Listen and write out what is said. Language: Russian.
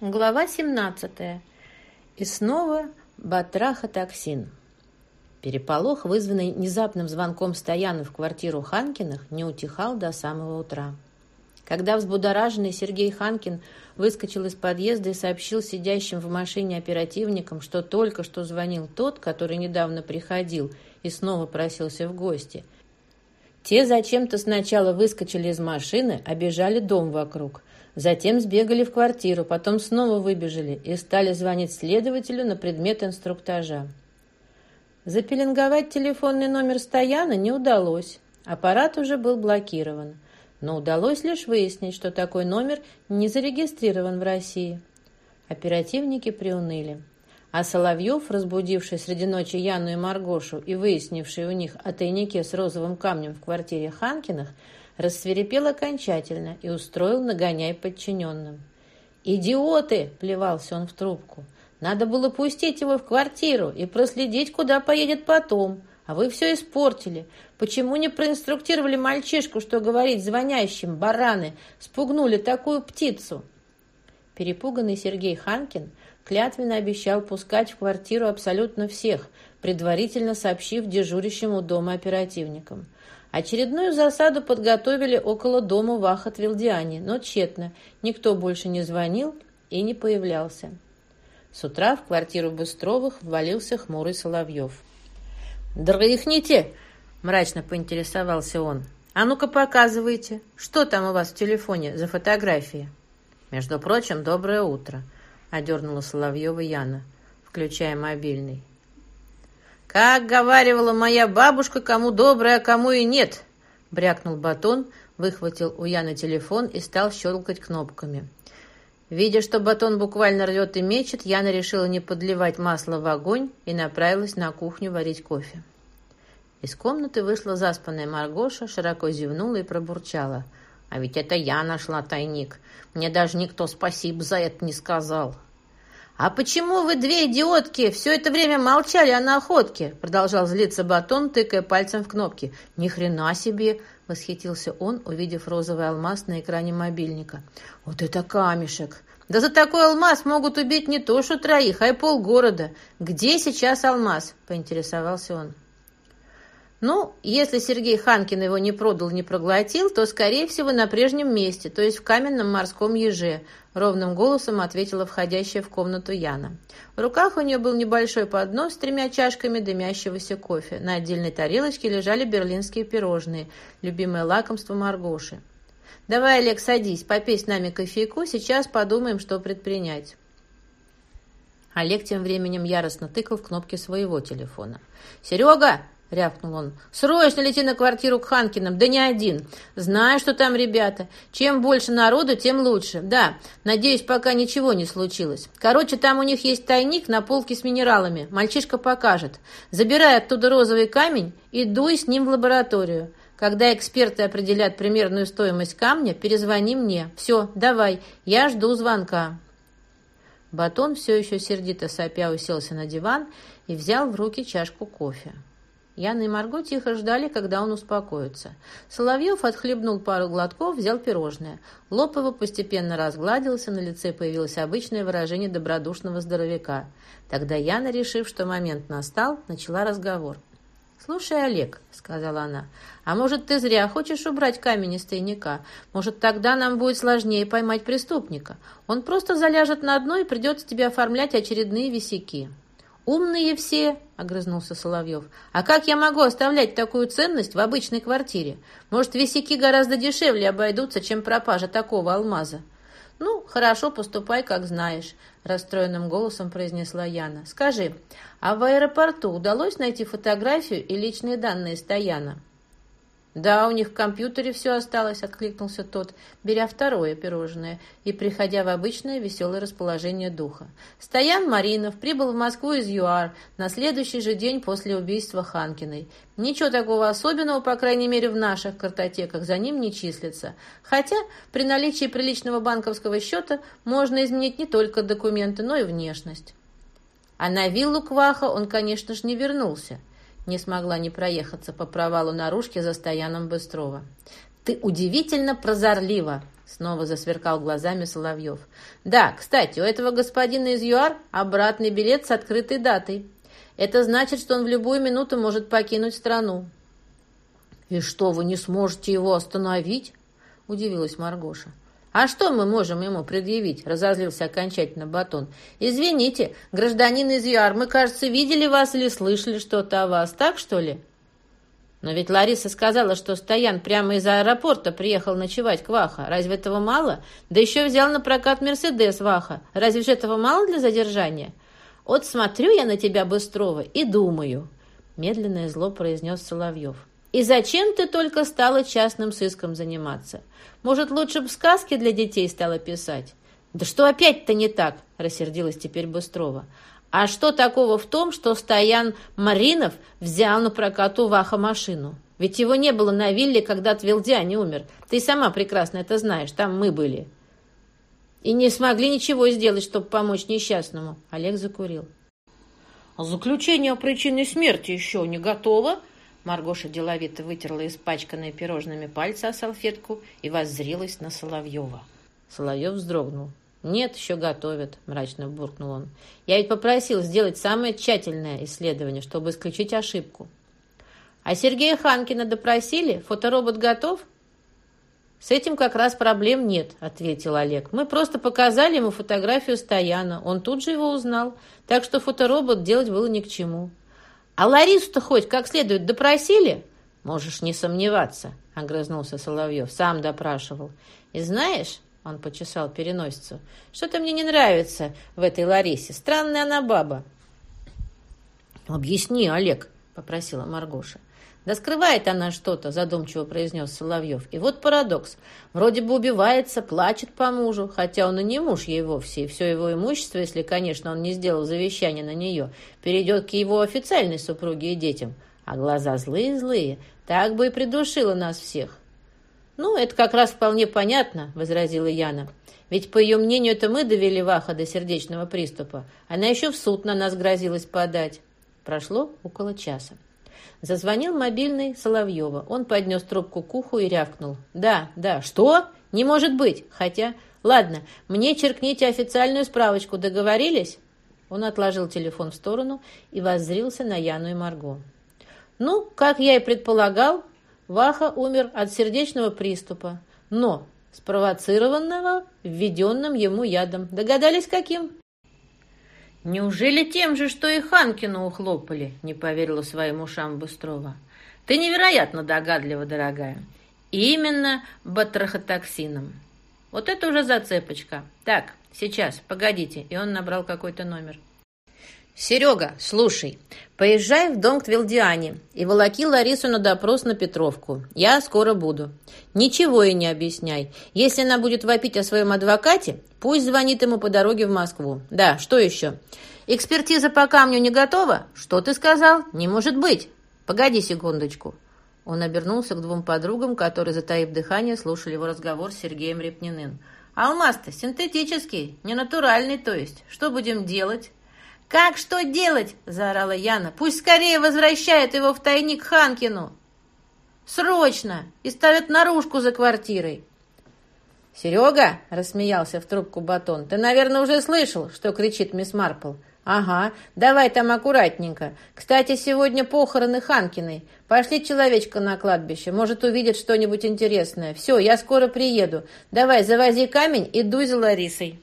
Глава 17. И снова батрахотоксин. Переполох, вызванный внезапным звонком Стояна в квартиру Ханкиных, не утихал до самого утра. Когда взбудораженный Сергей Ханкин выскочил из подъезда и сообщил сидящим в машине оперативникам, что только что звонил тот, который недавно приходил и снова просился в гости. Те зачем-то сначала выскочили из машины, обежали дом вокруг – Затем сбегали в квартиру, потом снова выбежали и стали звонить следователю на предмет инструктажа. Запеленговать телефонный номер Стояна не удалось. Аппарат уже был блокирован. Но удалось лишь выяснить, что такой номер не зарегистрирован в России. Оперативники приуныли. А Соловьев, разбудивший среди ночи Яну и Маргошу и выяснивший у них о тайнике с розовым камнем в квартире Ханкиных, рассверепел окончательно и устроил нагоняй подчиненным. «Идиоты!» – плевался он в трубку. «Надо было пустить его в квартиру и проследить, куда поедет потом. А вы все испортили. Почему не проинструктировали мальчишку, что говорить звонящим, бараны, спугнули такую птицу?» Перепуганный Сергей Ханкин клятвенно обещал пускать в квартиру абсолютно всех, предварительно сообщив дежурящему дома оперативникам. Очередную засаду подготовили около дома в Ахат-Вилдиане, но тщетно. Никто больше не звонил и не появлялся. С утра в квартиру Быстровых ввалился хмурый Соловьев. «Дрыхните!» – мрачно поинтересовался он. «А ну-ка показывайте, что там у вас в телефоне за фотографии?» «Между прочим, доброе утро», – одернула Соловьева Яна, включая мобильный. «Как говаривала моя бабушка, кому доброе, а кому и нет!» Брякнул батон, выхватил у Яны телефон и стал щелкать кнопками. Видя, что батон буквально рвет и мечет, Яна решила не подливать масло в огонь и направилась на кухню варить кофе. Из комнаты вышла заспанная Маргоша, широко зевнула и пробурчала. «А ведь это я нашла тайник. Мне даже никто спасибо за это не сказал». «А почему вы, две идиотки, все это время молчали о находке?» Продолжал злиться Батон, тыкая пальцем в кнопки. «Ни хрена себе!» — восхитился он, увидев розовый алмаз на экране мобильника. «Вот это камешек! Да за такой алмаз могут убить не то что троих, а и полгорода. Где сейчас алмаз?» — поинтересовался он. Ну, если Сергей Ханкин его не продал, не проглотил, то, скорее всего, на прежнем месте, то есть в каменном морском еже, ровным голосом ответила входящая в комнату Яна. В руках у нее был небольшой поднос с тремя чашками дымящегося кофе. На отдельной тарелочке лежали берлинские пирожные, любимое лакомство Маргоши. «Давай, Олег, садись, попей с нами кофейку, сейчас подумаем, что предпринять». Олег тем временем яростно тыкал в кнопки своего телефона. «Серега!» — рявкнул он. «Срочно лети на квартиру к Ханкиным, да не один. Знаю, что там ребята. Чем больше народу, тем лучше. Да, надеюсь, пока ничего не случилось. Короче, там у них есть тайник на полке с минералами. Мальчишка покажет. Забирай оттуда розовый камень и дуй с ним в лабораторию. Когда эксперты определят примерную стоимость камня, перезвони мне. Все, давай, я жду звонка». Батон все еще сердито сопя уселся на диван и взял в руки чашку кофе. Яна и Марго тихо ждали, когда он успокоится. Соловьев отхлебнул пару глотков, взял пирожное. Лоб его постепенно разгладился, на лице появилось обычное выражение добродушного здоровяка. Тогда Яна, решив, что момент настал, начала разговор. «Слушай, Олег», — сказала она, — «а может, ты зря хочешь убрать камень из тайника? Может, тогда нам будет сложнее поймать преступника? Он просто заляжет на дно и придется тебе оформлять очередные висяки». «Умные все!» — огрызнулся Соловьев. «А как я могу оставлять такую ценность в обычной квартире? Может, висяки гораздо дешевле обойдутся, чем пропажа такого алмаза?» «Ну, хорошо, поступай, как знаешь», — расстроенным голосом произнесла Яна. «Скажи, а в аэропорту удалось найти фотографию и личные данные Стояна?» «Да, у них в компьютере все осталось», — откликнулся тот, беря второе пирожное и приходя в обычное веселое расположение духа. Стоян Маринов прибыл в Москву из ЮАР на следующий же день после убийства Ханкиной. Ничего такого особенного, по крайней мере, в наших картотеках за ним не числится. Хотя при наличии приличного банковского счета можно изменить не только документы, но и внешность. А на виллу Кваха он, конечно же, не вернулся не смогла не проехаться по провалу наружки за Стояном Быстрова. «Ты удивительно прозорлива!» Снова засверкал глазами Соловьев. «Да, кстати, у этого господина из ЮАР обратный билет с открытой датой. Это значит, что он в любую минуту может покинуть страну». «И что, вы не сможете его остановить?» – удивилась Маргоша. «А что мы можем ему предъявить?» – разозлился окончательно Батон. «Извините, гражданин из ЮАР, мы, кажется, видели вас или слышали что-то о вас, так что ли?» Но ведь Лариса сказала, что Стоян прямо из аэропорта приехал ночевать к Ваха. Разве этого мало? Да еще взял на прокат Мерседес Ваха. Разве же этого мало для задержания? Вот смотрю я на тебя, Быстрова, и думаю, медленно и зло произнес Соловьев. И зачем ты только стала частным сыском заниматься? Может, лучше бы сказки для детей стала писать? Да что опять-то не так? Рассердилась теперь Быстрова. А что такого в том, что Стоян Маринов взял на прокат у Ваха машину? Ведь его не было на вилле, когда Твилдиане умер. Ты сама прекрасно это знаешь, там мы были. И не смогли ничего сделать, чтобы помочь несчастному. Олег закурил. Заключение о причине смерти еще не готово? Маргоша деловито вытерла испачканные пирожными пальцы о салфетку и воззрилась на Соловьева. Соловьев вздрогнул. «Нет, еще готовят», – мрачно буркнул он. «Я ведь попросил сделать самое тщательное исследование, чтобы исключить ошибку». «А Сергея Ханкина допросили? Фоторобот готов?» «С этим как раз проблем нет», – ответил Олег. «Мы просто показали ему фотографию Стояна. Он тут же его узнал. Так что фоторобот делать было ни к чему». «А Ларису-то хоть как следует допросили?» «Можешь не сомневаться», — огрызнулся Соловьев. «Сам допрашивал. И знаешь, он почесал переносицу. «Что-то мне не нравится в этой Ларисе. Странная она баба». «Объясни, Олег», — попросила Маргоша. «Да скрывает она что-то», — задумчиво произнес Соловьев. «И вот парадокс. Вроде бы убивается, плачет по мужу, хотя он и не муж ей вовсе, и все его имущество, если, конечно, он не сделал завещание на нее, перейдет к его официальной супруге и детям. А глаза злые-злые, так бы и придушила нас всех. «Ну, это как раз вполне понятно», — возразила Яна. «Ведь, по ее мнению, это мы довели Ваха до сердечного приступа. Она еще в суд на нас грозилась подать». Прошло около часа. Зазвонил мобильный Соловьева. Он поднес трубку к уху и рявкнул. «Да, да, что? Не может быть! Хотя... Ладно, мне черкните официальную справочку. Договорились?» Он отложил телефон в сторону и воззрился на Яну и Марго. «Ну, как я и предполагал, Ваха умер от сердечного приступа, но спровоцированного введенным ему ядом. Догадались, каким? «Неужели тем же, что и Ханкину ухлопали?» — не поверила своим ушам Быстрова. «Ты невероятно догадлива, дорогая. Именно батрахотоксином. Вот это уже зацепочка. Так, сейчас, погодите». И он набрал какой-то номер. «Серега, слушай, поезжай в дом к Твилдиане и волоки Ларису на допрос на Петровку. Я скоро буду. Ничего ей не объясняй. Если она будет вопить о своем адвокате, пусть звонит ему по дороге в Москву. Да, что еще? Экспертиза по камню не готова? Что ты сказал? Не может быть. Погоди секундочку». Он обернулся к двум подругам, которые, затаив дыхание, слушали его разговор с Сергеем Репниным. «Алмаз-то синтетический, не натуральный, то есть. Что будем делать?» «Как что делать?» – заорала Яна. «Пусть скорее возвращают его в тайник Ханкину!» «Срочно!» И ставят наружку за квартирой. «Серега!» – рассмеялся в трубку Батон. «Ты, наверное, уже слышал, что кричит мисс Марпл?» «Ага, давай там аккуратненько. Кстати, сегодня похороны Ханкиной. Пошли человечка на кладбище, может, увидит что-нибудь интересное. Все, я скоро приеду. Давай, завози камень и дуй за Ларисой».